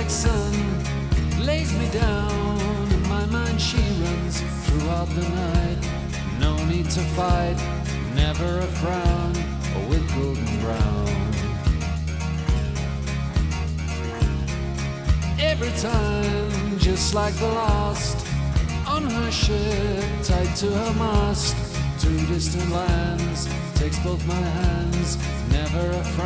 like sun lays me down. In my mind, she runs throughout the night. No need to fight, never a frown, with golden brown. Every time, just like the last, on her ship, tied to her mast, to distant lands, takes both my hands, never a frown,